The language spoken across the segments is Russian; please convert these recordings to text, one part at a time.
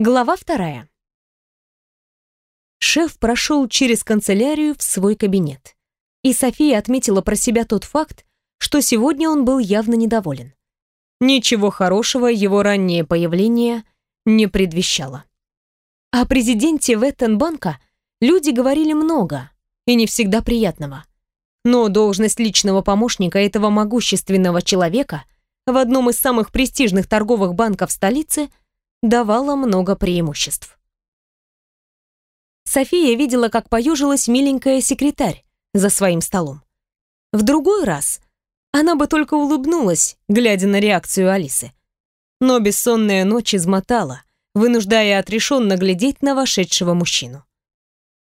Глава вторая. Шеф прошел через канцелярию в свой кабинет. И София отметила про себя тот факт, что сегодня он был явно недоволен. Ничего хорошего его раннее появление не предвещало. О президенте Веттенбанка люди говорили много и не всегда приятного. Но должность личного помощника этого могущественного человека в одном из самых престижных торговых банков столицы давала много преимуществ. София видела, как поюжилась миленькая секретарь за своим столом. В другой раз она бы только улыбнулась, глядя на реакцию Алисы. Но бессонная ночь измотала, вынуждая отрешенно глядеть на вошедшего мужчину.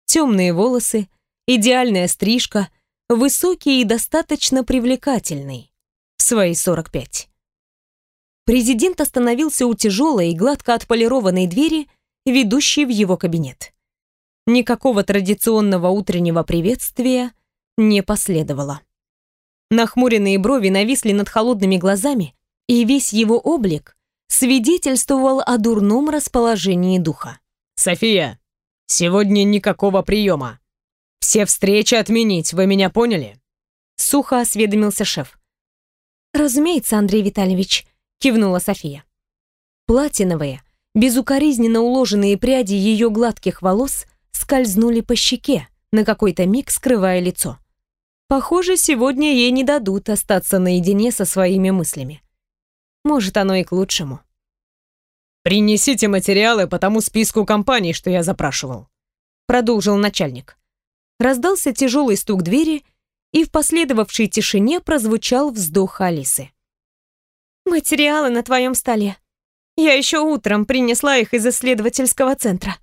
Темные волосы, идеальная стрижка, высокий и достаточно привлекательный в свои 45. Президент остановился у тяжелой и гладко отполированной двери, ведущей в его кабинет. Никакого традиционного утреннего приветствия не последовало. Нахмуренные брови нависли над холодными глазами, и весь его облик свидетельствовал о дурном расположении духа. «София, сегодня никакого приема. Все встречи отменить, вы меня поняли?» Сухо осведомился шеф. «Разумеется, Андрей Витальевич», — кивнула София. Платиновые, безукоризненно уложенные пряди ее гладких волос скользнули по щеке, на какой-то миг скрывая лицо. Похоже, сегодня ей не дадут остаться наедине со своими мыслями. Может, оно и к лучшему. «Принесите материалы по тому списку компаний, что я запрашивал», продолжил начальник. Раздался тяжелый стук двери, и в последовавшей тишине прозвучал вздох Алисы. «Материалы на твоем столе. Я еще утром принесла их из исследовательского центра».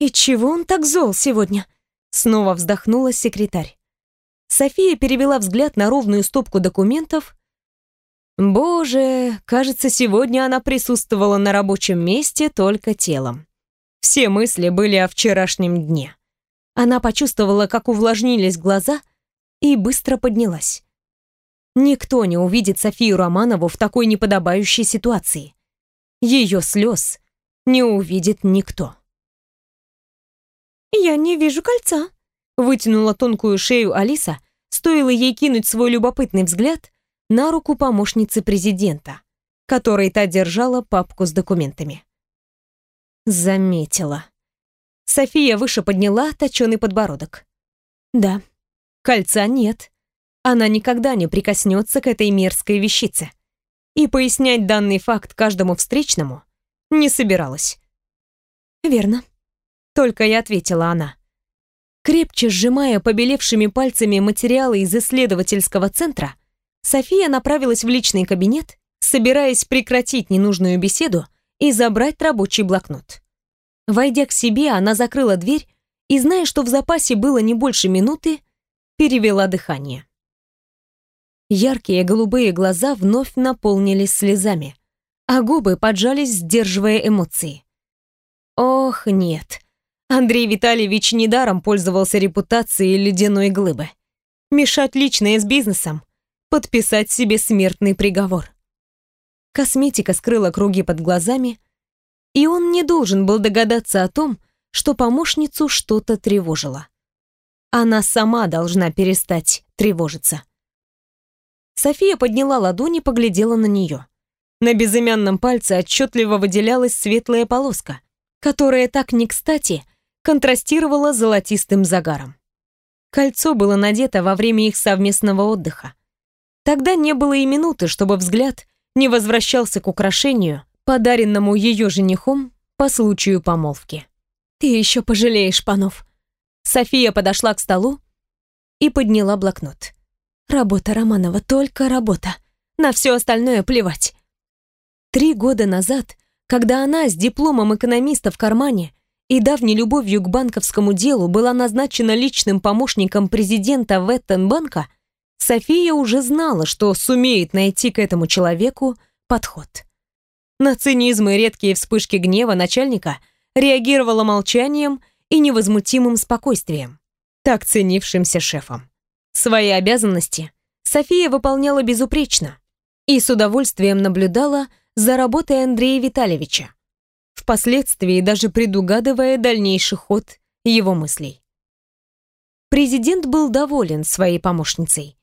«И чего он так зол сегодня?» Снова вздохнула секретарь. София перевела взгляд на ровную стопку документов. Боже, кажется, сегодня она присутствовала на рабочем месте только телом. Все мысли были о вчерашнем дне. Она почувствовала, как увлажнились глаза, и быстро поднялась. Никто не увидит Софию Романову в такой неподобающей ситуации. Ее слез не увидит никто. «Я не вижу кольца», Вытянула тонкую шею Алиса, стоило ей кинуть свой любопытный взгляд на руку помощницы президента, которой та держала папку с документами. Заметила. София выше подняла точеный подбородок. Да, кольца нет. Она никогда не прикоснется к этой мерзкой вещице. И пояснять данный факт каждому встречному не собиралась. «Верно», — только и ответила она. Крепче сжимая побелевшими пальцами материалы из исследовательского центра, София направилась в личный кабинет, собираясь прекратить ненужную беседу и забрать рабочий блокнот. Войдя к себе, она закрыла дверь и, зная, что в запасе было не больше минуты, перевела дыхание. Яркие голубые глаза вновь наполнились слезами, а губы поджались, сдерживая эмоции. Ох, нет. Андрей Витальевич недаром пользовался репутацией ледяной глыбы. Мешать личное с бизнесом, подписать себе смертный приговор. Косметика скрыла круги под глазами, и он не должен был догадаться о том, что помощницу что-то тревожило. Она сама должна перестать тревожиться. София подняла ладонь и поглядела на нее. На безымянном пальце отчетливо выделялась светлая полоска, которая так не кстати контрастировала золотистым загаром. Кольцо было надето во время их совместного отдыха. Тогда не было и минуты, чтобы взгляд не возвращался к украшению, подаренному ее женихом по случаю помолвки. «Ты еще пожалеешь, Панов». София подошла к столу и подняла блокнот. «Работа Романова, только работа. На все остальное плевать». Три года назад, когда она с дипломом экономиста в кармане и давней любовью к банковскому делу была назначена личным помощником президента Веттенбанка, София уже знала, что сумеет найти к этому человеку подход. На цинизм и редкие вспышки гнева начальника реагировала молчанием и невозмутимым спокойствием, так ценившимся шефом. Свои обязанности София выполняла безупречно и с удовольствием наблюдала за работой Андрея Витальевича, впоследствии даже предугадывая дальнейший ход его мыслей. Президент был доволен своей помощницей.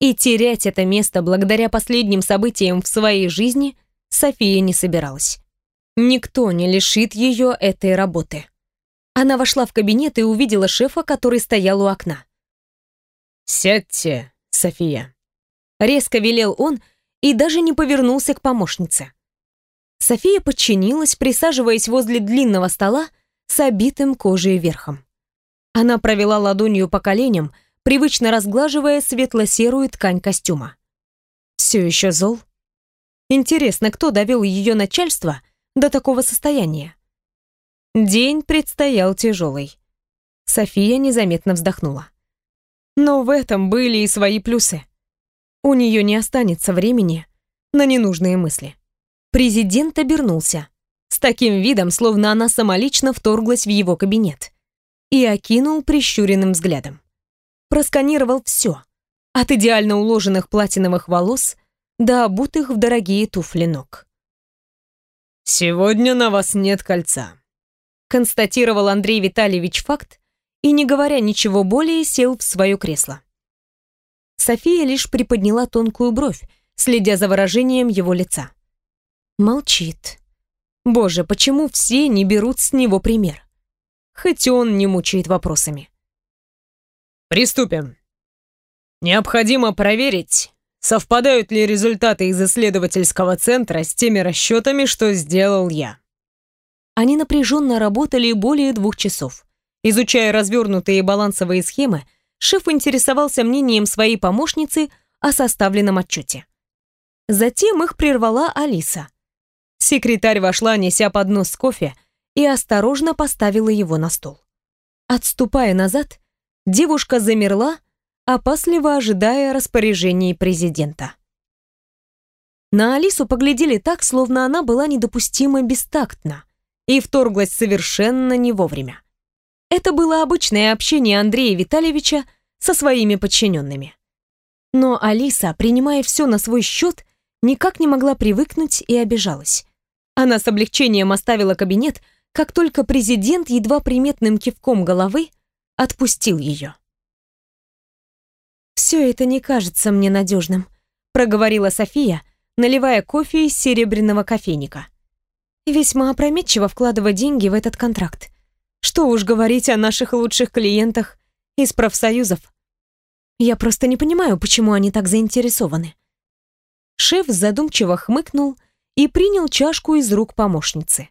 И терять это место благодаря последним событиям в своей жизни София не собиралась. Никто не лишит ее этой работы. Она вошла в кабинет и увидела шефа, который стоял у окна. «Сядьте, София», — резко велел он и даже не повернулся к помощнице. София подчинилась, присаживаясь возле длинного стола с обитым кожей верхом. Она провела ладонью по коленям, привычно разглаживая светло-серую ткань костюма. Все еще зол? Интересно, кто довел ее начальство до такого состояния? День предстоял тяжелый. София незаметно вздохнула. Но в этом были и свои плюсы. У нее не останется времени на ненужные мысли. Президент обернулся, с таким видом, словно она самолично вторглась в его кабинет, и окинул прищуренным взглядом. Просканировал все, от идеально уложенных платиновых волос до обутых в дорогие туфли ног. «Сегодня на вас нет кольца», констатировал Андрей Витальевич факт и, не говоря ничего более, сел в свое кресло. София лишь приподняла тонкую бровь, следя за выражением его лица. Молчит. Боже, почему все не берут с него пример? Хоть он не мучает вопросами. Приступим. Необходимо проверить, совпадают ли результаты из исследовательского центра с теми расчетами, что сделал я. Они напряженно работали более двух часов. Изучая развернутые балансовые схемы, шеф интересовался мнением своей помощницы о составленном отчете. Затем их прервала Алиса. Секретарь вошла, неся поднос с кофе, и осторожно поставила его на стол. Отступая назад, девушка замерла, опасливо ожидая распоряжений президента. На Алису поглядели так, словно она была недопустимо бестактна и вторглась совершенно не вовремя. Это было обычное общение Андрея Витальевича со своими подчиненными. Но Алиса, принимая все на свой счет, никак не могла привыкнуть и обижалась. Она с облегчением оставила кабинет, как только президент едва приметным кивком головы отпустил ее. «Все это не кажется мне надежным», — проговорила София, наливая кофе из серебряного кофейника. Весьма опрометчиво вкладывать деньги в этот контракт. Что уж говорить о наших лучших клиентах из профсоюзов. Я просто не понимаю, почему они так заинтересованы. Шеф задумчиво хмыкнул и принял чашку из рук помощницы.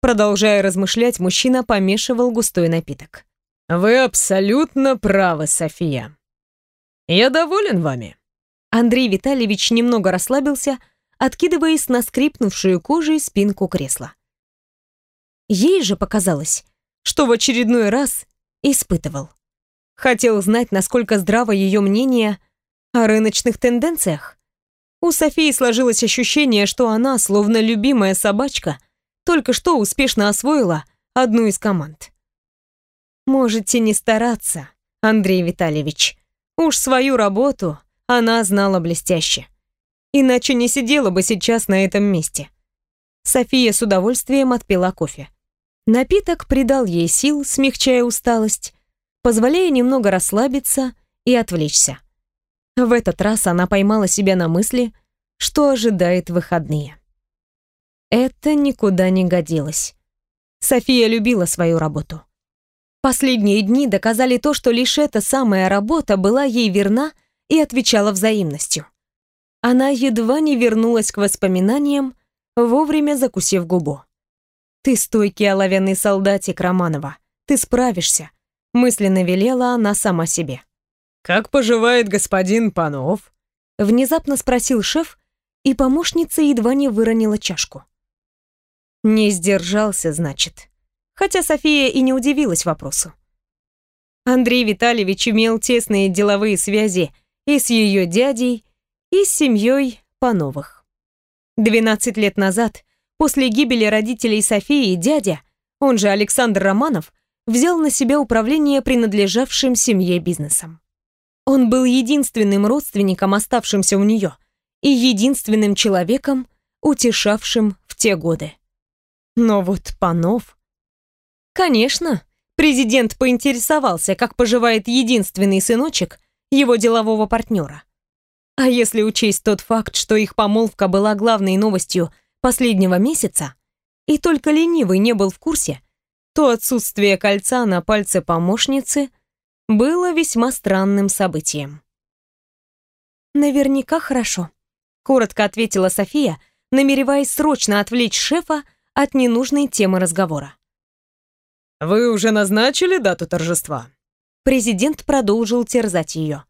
Продолжая размышлять, мужчина помешивал густой напиток. «Вы абсолютно правы, София. Я доволен вами». Андрей Витальевич немного расслабился, откидываясь на скрипнувшую кожей спинку кресла. Ей же показалось, что в очередной раз испытывал. Хотел знать, насколько здраво ее мнение о рыночных тенденциях. У Софии сложилось ощущение, что она, словно любимая собачка, только что успешно освоила одну из команд. Можете не стараться, Андрей Витальевич. Уж свою работу она знала блестяще иначе не сидела бы сейчас на этом месте. София с удовольствием отпила кофе. Напиток придал ей сил, смягчая усталость, позволяя немного расслабиться и отвлечься. В этот раз она поймала себя на мысли, что ожидает выходные. Это никуда не годилось. София любила свою работу. Последние дни доказали то, что лишь эта самая работа была ей верна и отвечала взаимностью. Она едва не вернулась к воспоминаниям, вовремя закусив губу. «Ты стойкий оловянный солдатик Романова. Ты справишься», — мысленно велела она сама себе. «Как поживает господин Панов?» — внезапно спросил шеф, и помощница едва не выронила чашку. Не сдержался, значит. Хотя София и не удивилась вопросу. Андрей Витальевич имел тесные деловые связи и с ее дядей, и с семьей Пановых. 12 лет назад, после гибели родителей Софии, дядя, он же Александр Романов, взял на себя управление принадлежавшим семье бизнесом. Он был единственным родственником, оставшимся у нее, и единственным человеком, утешавшим в те годы. Но вот Панов... Конечно, президент поинтересовался, как поживает единственный сыночек его делового партнера. А если учесть тот факт, что их помолвка была главной новостью последнего месяца, и только ленивый не был в курсе, то отсутствие кольца на пальце помощницы было весьма странным событием. «Наверняка хорошо», — коротко ответила София, намереваясь срочно отвлечь шефа от ненужной темы разговора. «Вы уже назначили дату торжества?» Президент продолжил терзать ее.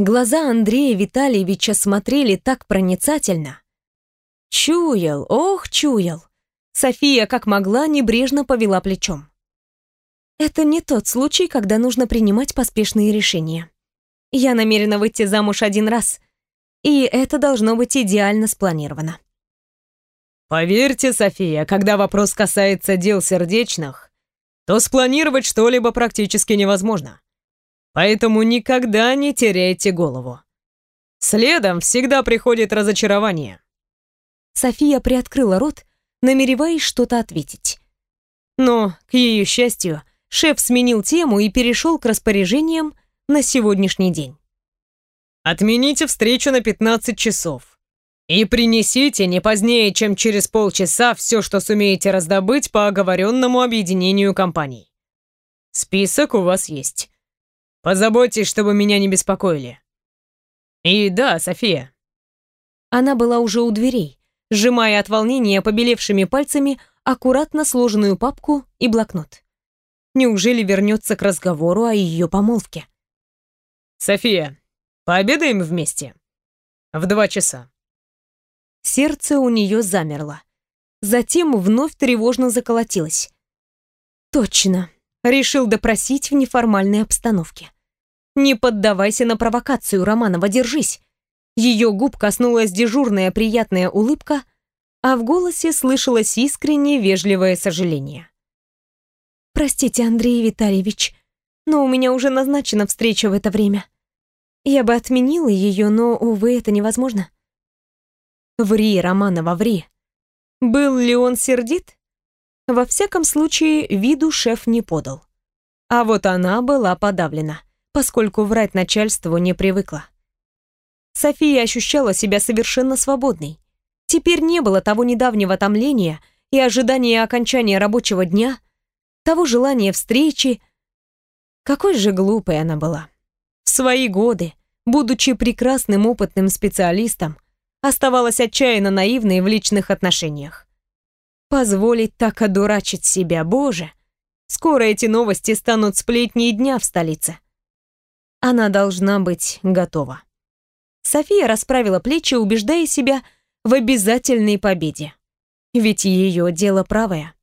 Глаза Андрея Витальевича смотрели так проницательно. Чуял, ох, чуял. София, как могла, небрежно повела плечом. Это не тот случай, когда нужно принимать поспешные решения. Я намерена выйти замуж один раз, и это должно быть идеально спланировано. Поверьте, София, когда вопрос касается дел сердечных, то спланировать что-либо практически невозможно. Поэтому никогда не теряйте голову. Следом всегда приходит разочарование. София приоткрыла рот, намереваясь что-то ответить. Но, к ее счастью, шеф сменил тему и перешел к распоряжениям на сегодняшний день. Отмените встречу на 15 часов. И принесите не позднее, чем через полчаса все, что сумеете раздобыть по оговоренному объединению компаний. Список у вас есть. Позаботьтесь, чтобы меня не беспокоили. И да, София. Она была уже у дверей, сжимая от волнения побелевшими пальцами аккуратно сложенную папку и блокнот. Неужели вернется к разговору о ее помолвке? «София, пообедаем вместе? В два часа». Сердце у нее замерло. Затем вновь тревожно заколотилось. «Точно!» Решил допросить в неформальной обстановке. «Не поддавайся на провокацию, Романова, держись!» Ее губ коснулась дежурная приятная улыбка, а в голосе слышалось искреннее вежливое сожаление. «Простите, Андрей Витальевич, но у меня уже назначена встреча в это время. Я бы отменила ее, но, увы, это невозможно». «Ври, Романова, ври!» Был ли он сердит? Во всяком случае, виду шеф не подал. А вот она была подавлена, поскольку врать начальству не привыкла. София ощущала себя совершенно свободной. Теперь не было того недавнего томления и ожидания окончания рабочего дня, того желания встречи. Какой же глупой она была. В свои годы, будучи прекрасным опытным специалистом, оставалась отчаянно наивной в личных отношениях. Позволить так одурачить себя, боже! Скоро эти новости станут сплетней дня в столице. Она должна быть готова. София расправила плечи, убеждая себя в обязательной победе. Ведь ее дело правое.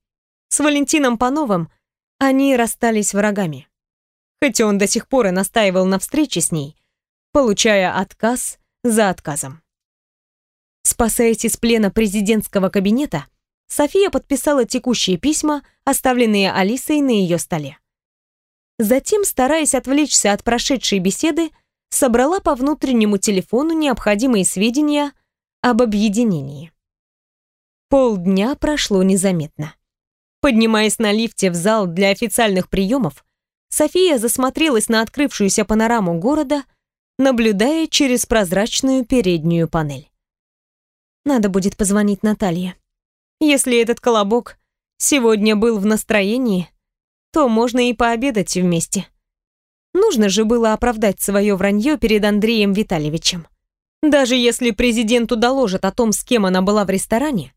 С Валентином Пановым они расстались врагами. Хотя он до сих пор и настаивал на встрече с ней, получая отказ за отказом. Спасаясь из плена президентского кабинета, София подписала текущие письма, оставленные Алисой на ее столе. Затем, стараясь отвлечься от прошедшей беседы, собрала по внутреннему телефону необходимые сведения об объединении. Полдня прошло незаметно. Поднимаясь на лифте в зал для официальных приемов, София засмотрелась на открывшуюся панораму города, наблюдая через прозрачную переднюю панель. Надо будет позвонить Наталье. Если этот колобок сегодня был в настроении, то можно и пообедать вместе. Нужно же было оправдать свое вранье перед Андреем Витальевичем. Даже если президенту доложат о том, с кем она была в ресторане,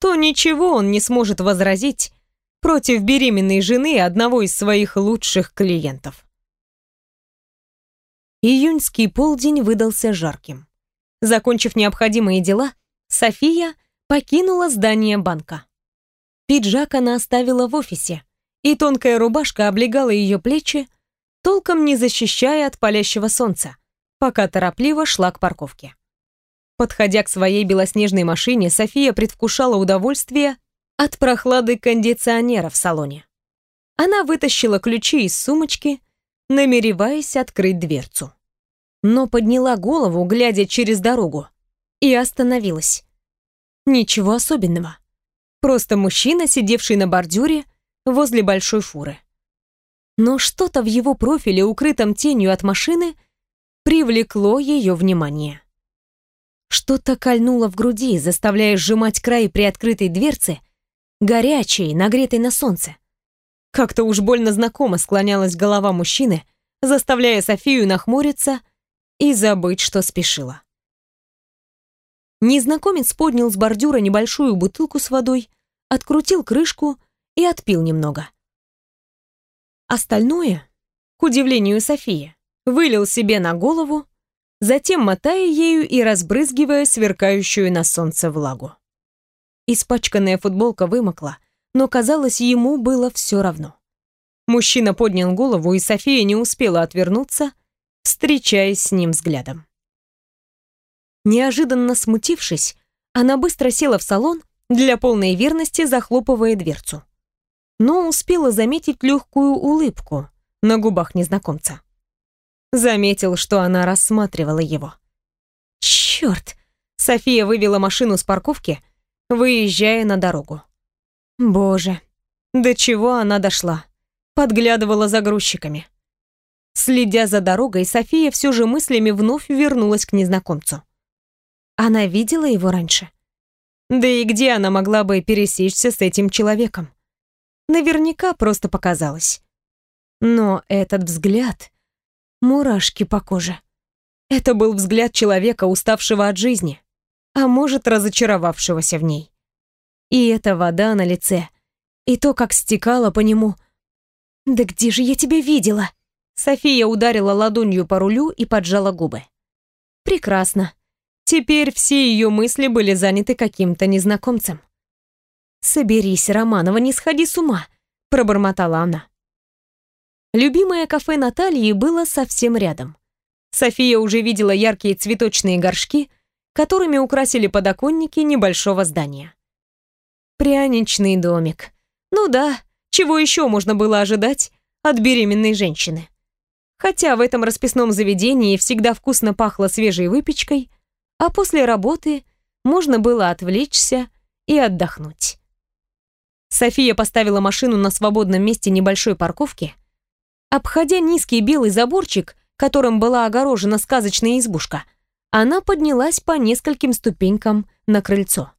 то ничего он не сможет возразить против беременной жены одного из своих лучших клиентов. Июньский полдень выдался жарким. Закончив необходимые дела, София покинула здание банка. Пиджак она оставила в офисе, и тонкая рубашка облегала ее плечи, толком не защищая от палящего солнца, пока торопливо шла к парковке. Подходя к своей белоснежной машине, София предвкушала удовольствие от прохлады кондиционера в салоне. Она вытащила ключи из сумочки, намереваясь открыть дверцу. Но подняла голову, глядя через дорогу, и остановилась. Ничего особенного. Просто мужчина, сидевший на бордюре возле большой фуры. Но что-то в его профиле, укрытом тенью от машины, привлекло ее внимание. Что-то кольнуло в груди, заставляя сжимать край приоткрытой дверцы, горячей, нагретой на солнце. Как-то уж больно знакомо склонялась голова мужчины, заставляя Софию нахмуриться и забыть, что спешила. Незнакомец поднял с бордюра небольшую бутылку с водой, открутил крышку и отпил немного. Остальное, к удивлению Софии, вылил себе на голову, затем мотая ею и разбрызгивая сверкающую на солнце влагу. Испачканная футболка вымокла, но, казалось, ему было все равно. Мужчина поднял голову, и София не успела отвернуться, встречаясь с ним взглядом. Неожиданно смутившись, она быстро села в салон, для полной верности захлопывая дверцу. Но успела заметить легкую улыбку на губах незнакомца. Заметил, что она рассматривала его. Черт! София вывела машину с парковки, выезжая на дорогу. Боже, до чего она дошла? Подглядывала за грузчиками. Следя за дорогой, София все же мыслями вновь вернулась к незнакомцу. Она видела его раньше. Да и где она могла бы пересечься с этим человеком? Наверняка просто показалось. Но этот взгляд... Мурашки по коже. Это был взгляд человека, уставшего от жизни, а может, разочаровавшегося в ней. И эта вода на лице, и то, как стекала по нему. «Да где же я тебя видела?» София ударила ладонью по рулю и поджала губы. «Прекрасно. Теперь все ее мысли были заняты каким-то незнакомцем. «Соберись, Романова, не сходи с ума», — пробормотала она. Любимое кафе Натальи было совсем рядом. София уже видела яркие цветочные горшки, которыми украсили подоконники небольшого здания. Пряничный домик. Ну да, чего еще можно было ожидать от беременной женщины? Хотя в этом расписном заведении всегда вкусно пахло свежей выпечкой, а после работы можно было отвлечься и отдохнуть. София поставила машину на свободном месте небольшой парковки, обходя низкий белый заборчик, которым была огорожена сказочная избушка, она поднялась по нескольким ступенькам на крыльцо.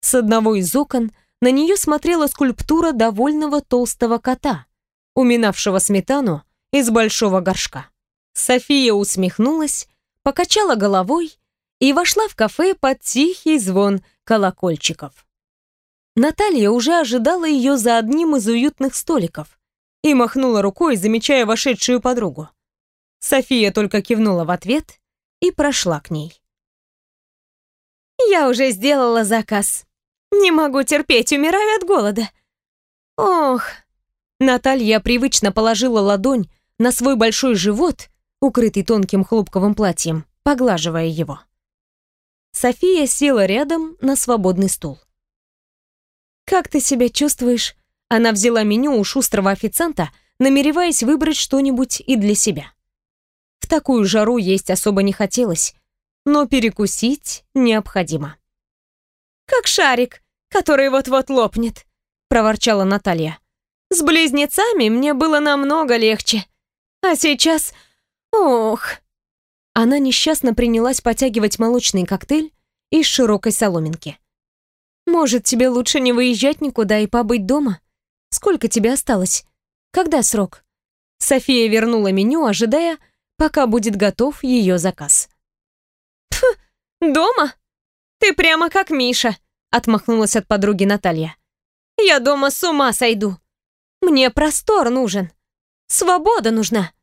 С одного из окон на нее смотрела скульптура довольного толстого кота, уминавшего сметану из большого горшка. София усмехнулась, покачала головой и вошла в кафе под тихий звон колокольчиков. Наталья уже ожидала ее за одним из уютных столиков и махнула рукой, замечая вошедшую подругу. София только кивнула в ответ и прошла к ней. «Я уже сделала заказ. Не могу терпеть, умираю от голода». «Ох...» Наталья привычно положила ладонь на свой большой живот, укрытый тонким хлопковым платьем, поглаживая его. София села рядом на свободный стул. «Как ты себя чувствуешь?» Она взяла меню у шустрого официанта, намереваясь выбрать что-нибудь и для себя. В такую жару есть особо не хотелось, но перекусить необходимо. «Как шарик, который вот-вот лопнет», — проворчала Наталья. «С близнецами мне было намного легче. А сейчас... Ох...» Она несчастно принялась потягивать молочный коктейль из широкой соломинки. «Может, тебе лучше не выезжать никуда и побыть дома? Сколько тебе осталось? Когда срок?» София вернула меню, ожидая, пока будет готов ее заказ. «Пф, дома? Ты прямо как Миша», — отмахнулась от подруги Наталья. «Я дома с ума сойду. Мне простор нужен. Свобода нужна».